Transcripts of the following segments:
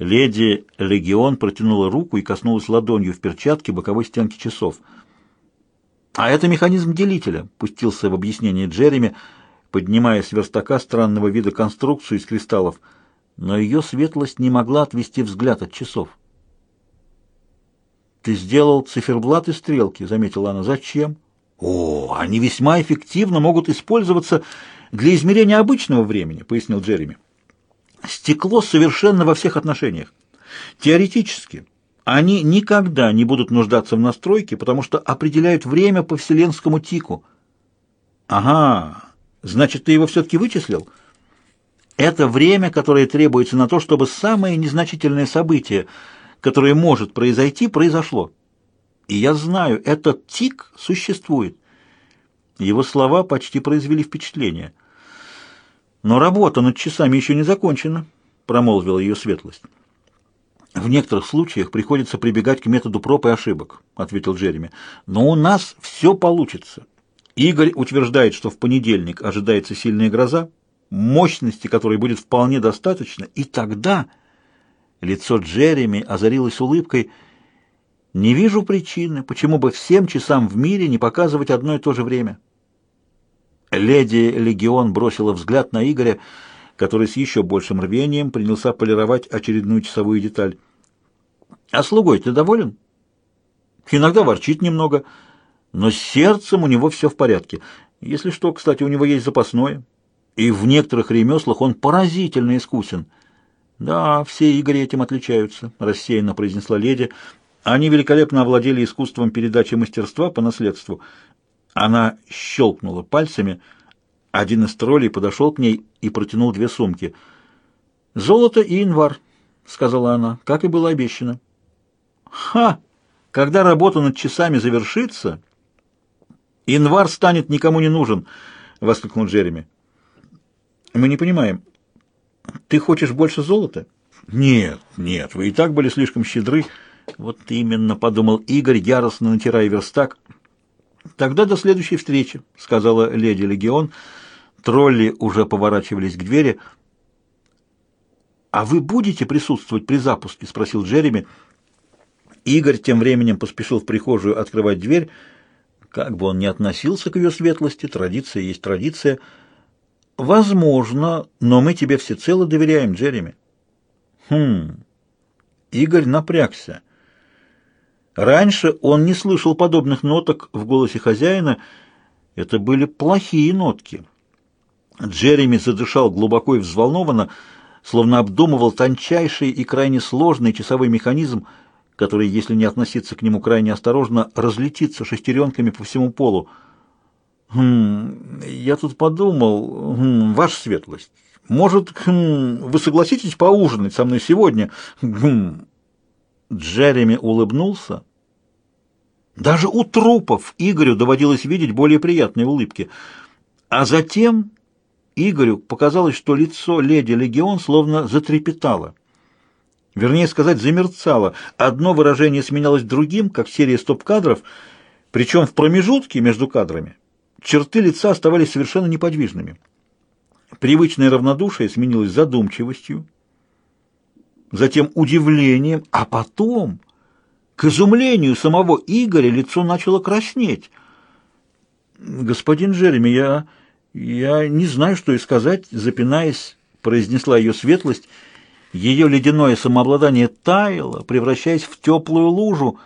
Леди Легион протянула руку и коснулась ладонью в перчатке боковой стенки часов. «А это механизм делителя», — пустился в объяснение Джереми, поднимая с верстака странного вида конструкцию из кристаллов, но ее светлость не могла отвести взгляд от часов. «Ты сделал циферблат и стрелки», — заметила она. «Зачем?» «О, они весьма эффективно могут использоваться для измерения обычного времени», — пояснил Джереми. Стекло совершенно во всех отношениях. Теоретически они никогда не будут нуждаться в настройке, потому что определяют время по вселенскому тику. Ага, значит, ты его все-таки вычислил? Это время, которое требуется на то, чтобы самое незначительное событие, которое может произойти, произошло. И я знаю, этот тик существует. Его слова почти произвели впечатление – но работа над часами еще не закончена, промолвила ее светлость. В некоторых случаях приходится прибегать к методу проб и ошибок, ответил Джереми. Но у нас все получится. Игорь утверждает, что в понедельник ожидается сильная гроза, мощности которой будет вполне достаточно, и тогда лицо Джереми озарилось улыбкой. Не вижу причины, почему бы всем часам в мире не показывать одно и то же время. Леди Легион бросила взгляд на Игоря, который с еще большим рвением принялся полировать очередную часовую деталь. «А слугой ты доволен?» «Иногда ворчит немного, но с сердцем у него все в порядке. Если что, кстати, у него есть запасное. И в некоторых ремеслах он поразительно искусен». «Да, все Игори этим отличаются», — рассеянно произнесла леди. «Они великолепно овладели искусством передачи мастерства по наследству». Она щелкнула пальцами. Один из троллей подошел к ней и протянул две сумки. «Золото и январь», — сказала она, — как и было обещано. «Ха! Когда работа над часами завершится, январь станет никому не нужен», — воскликнул Джереми. «Мы не понимаем. Ты хочешь больше золота?» «Нет, нет, вы и так были слишком щедры». «Вот именно», — подумал Игорь, яростно натирая верстак, — «Тогда до следующей встречи», — сказала леди Легион. Тролли уже поворачивались к двери. «А вы будете присутствовать при запуске?» — спросил Джереми. Игорь тем временем поспешил в прихожую открывать дверь. Как бы он ни относился к ее светлости, традиция есть традиция. «Возможно, но мы тебе всецело доверяем, Джереми». «Хм...» Игорь напрягся. Раньше он не слышал подобных ноток в голосе хозяина. Это были плохие нотки. Джереми задышал глубоко и взволнованно, словно обдумывал тончайший и крайне сложный часовой механизм, который, если не относиться к нему крайне осторожно, разлетится шестеренками по всему полу. «Хм, я тут подумал, хм, ваша светлость, может, хм, вы согласитесь поужинать со мной сегодня?» хм. Джереми улыбнулся. Даже у трупов Игорю доводилось видеть более приятные улыбки. А затем Игорю показалось, что лицо леди Легион словно затрепетало. Вернее сказать, замерцало. Одно выражение сменялось другим, как серия стоп-кадров, причем в промежутке между кадрами черты лица оставались совершенно неподвижными. Привычное равнодушие сменилось задумчивостью, затем удивлением, а потом к изумлению самого Игоря лицо начало краснеть. «Господин Джереми, я... я не знаю, что и сказать», — запинаясь, произнесла ее светлость. Ее ледяное самообладание таяло, превращаясь в теплую лужу.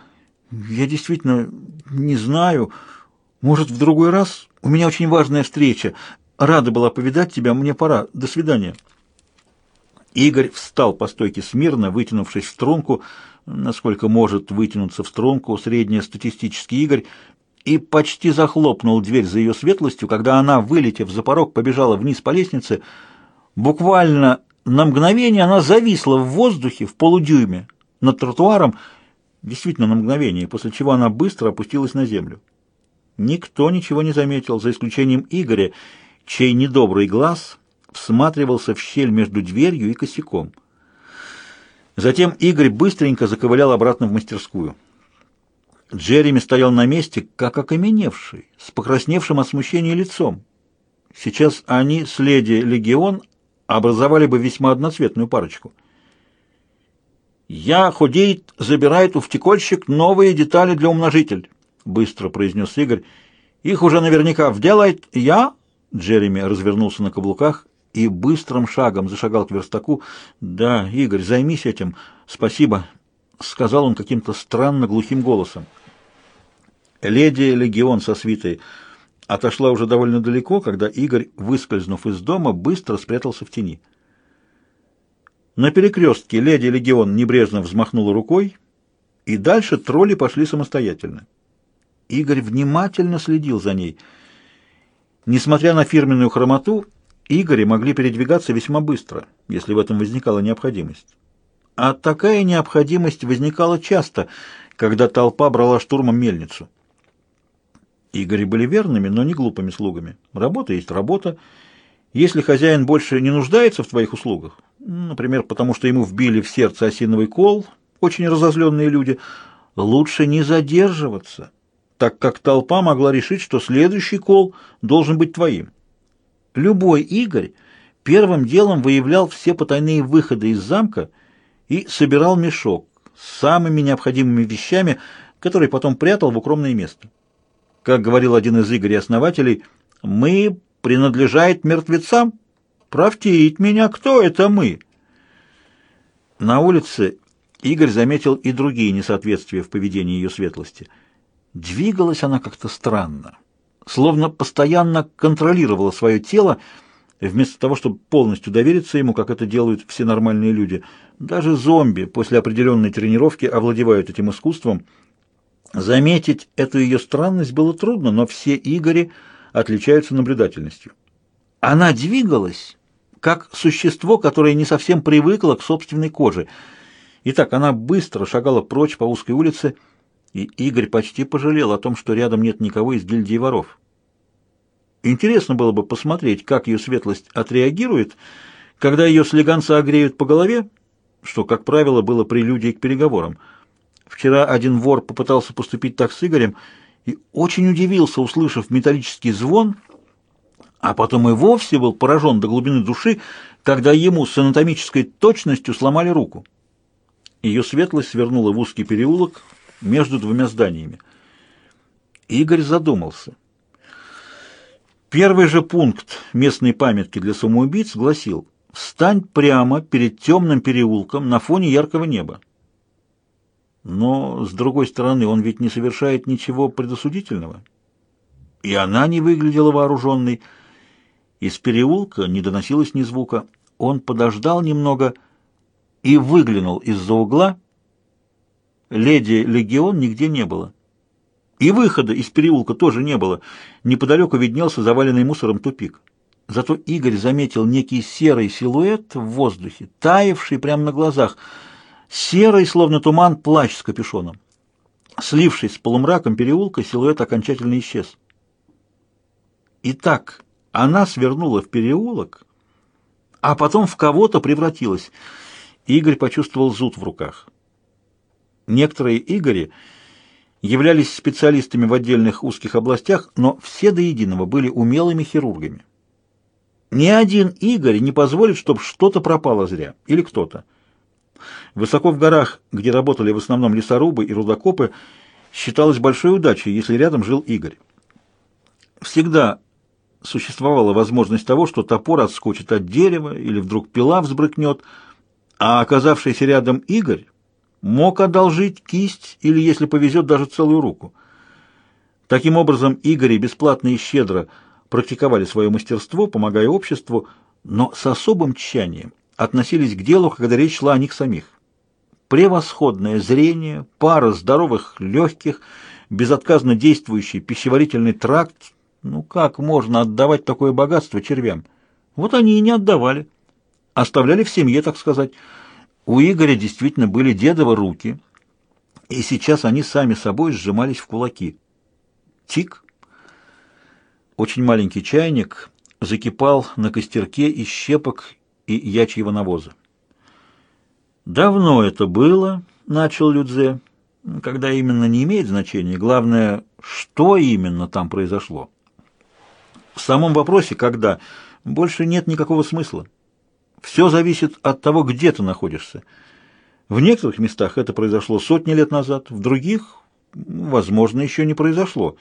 «Я действительно не знаю. Может, в другой раз? У меня очень важная встреча. Рада была повидать тебя, мне пора. До свидания». Игорь встал по стойке смирно, вытянувшись в струнку, — насколько может вытянуться в струнку среднестатистический Игорь, и почти захлопнул дверь за ее светлостью, когда она, вылетев за порог, побежала вниз по лестнице. Буквально на мгновение она зависла в воздухе в полудюйме над тротуаром, действительно на мгновение, после чего она быстро опустилась на землю. Никто ничего не заметил, за исключением Игоря, чей недобрый глаз всматривался в щель между дверью и косяком. Затем Игорь быстренько заковылял обратно в мастерскую. Джереми стоял на месте, как окаменевший, с покрасневшим от смущения лицом. Сейчас они с леди Легион образовали бы весьма одноцветную парочку. «Я худеет, забирает у втекольщик новые детали для умножитель», — быстро произнес Игорь. «Их уже наверняка вделает я...» Джереми развернулся на каблуках и быстрым шагом зашагал к верстаку. «Да, Игорь, займись этим. Спасибо», — сказал он каким-то странно глухим голосом. Леди Легион со свитой отошла уже довольно далеко, когда Игорь, выскользнув из дома, быстро спрятался в тени. На перекрестке леди Легион небрежно взмахнула рукой, и дальше тролли пошли самостоятельно. Игорь внимательно следил за ней. Несмотря на фирменную хромоту, Игори могли передвигаться весьма быстро, если в этом возникала необходимость. А такая необходимость возникала часто, когда толпа брала штурмом мельницу. Игори были верными, но не глупыми слугами. Работа есть работа. Если хозяин больше не нуждается в твоих услугах, например, потому что ему вбили в сердце осиновый кол, очень разозленные люди, лучше не задерживаться, так как толпа могла решить, что следующий кол должен быть твоим. Любой Игорь первым делом выявлял все потайные выходы из замка и собирал мешок с самыми необходимыми вещами, которые потом прятал в укромное место. Как говорил один из Игорей-основателей, «Мы принадлежает мертвецам? Правтеет меня, кто это мы?» На улице Игорь заметил и другие несоответствия в поведении ее светлости. Двигалась она как-то странно, словно постоянно контролировала свое тело, вместо того, чтобы полностью довериться ему, как это делают все нормальные люди. Даже зомби после определенной тренировки овладевают этим искусством. Заметить эту ее странность было трудно, но все Игори отличаются наблюдательностью. Она двигалась как существо, которое не совсем привыкло к собственной коже. Итак, она быстро шагала прочь по узкой улице, и Игорь почти пожалел о том, что рядом нет никого из гильдии воров. Интересно было бы посмотреть, как ее светлость отреагирует, когда ее слегонца огреют по голове, что, как правило, было прелюдией к переговорам. Вчера один вор попытался поступить так с Игорем и очень удивился, услышав металлический звон — а потом и вовсе был поражен до глубины души, когда ему с анатомической точностью сломали руку. Ее светлость свернула в узкий переулок между двумя зданиями. Игорь задумался. Первый же пункт местной памятки для самоубийц гласил «Встань прямо перед темным переулком на фоне яркого неба». Но, с другой стороны, он ведь не совершает ничего предосудительного. И она не выглядела вооруженной, из переулка не доносилось ни звука. Он подождал немного и выглянул из-за угла. Леди Легион нигде не было. И выхода из переулка тоже не было. Неподалеку виднелся заваленный мусором тупик. Зато Игорь заметил некий серый силуэт в воздухе, таявший прямо на глазах. Серый, словно туман, плащ с капюшоном. Слившись с полумраком переулка, силуэт окончательно исчез. Итак, она свернула в переулок, а потом в кого-то превратилась. Игорь почувствовал зуд в руках. Некоторые Игори являлись специалистами в отдельных узких областях, но все до единого были умелыми хирургами. Ни один Игорь не позволит, чтобы что-то пропало зря, или кто-то. Высоко в горах, где работали в основном лесорубы и рудокопы, считалось большой удачей, если рядом жил Игорь. Всегда существовала возможность того, что топор отскочит от дерева или вдруг пила взбрыкнет, а оказавшийся рядом Игорь мог одолжить кисть или, если повезет, даже целую руку. Таким образом, Игори бесплатно и щедро практиковали свое мастерство, помогая обществу, но с особым тщанием относились к делу, когда речь шла о них самих. Превосходное зрение, пара здоровых легких, безотказно действующий пищеварительный тракт, ну как можно отдавать такое богатство червям? Вот они и не отдавали. Оставляли в семье, так сказать. У Игоря действительно были дедовы руки, и сейчас они сами собой сжимались в кулаки. Тик. Очень маленький чайник закипал на костерке из щепок и ячьего навоза. «Давно это было», — начал Людзе, — «когда именно не имеет значения, главное, что именно там произошло». В самом вопросе «когда» больше нет никакого смысла. Все зависит от того, где ты находишься. В некоторых местах это произошло сотни лет назад, в других, возможно, еще не произошло.